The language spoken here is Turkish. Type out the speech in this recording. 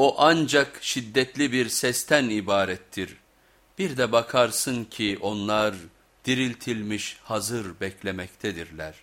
O ancak şiddetli bir sesten ibarettir. Bir de bakarsın ki onlar diriltilmiş hazır beklemektedirler.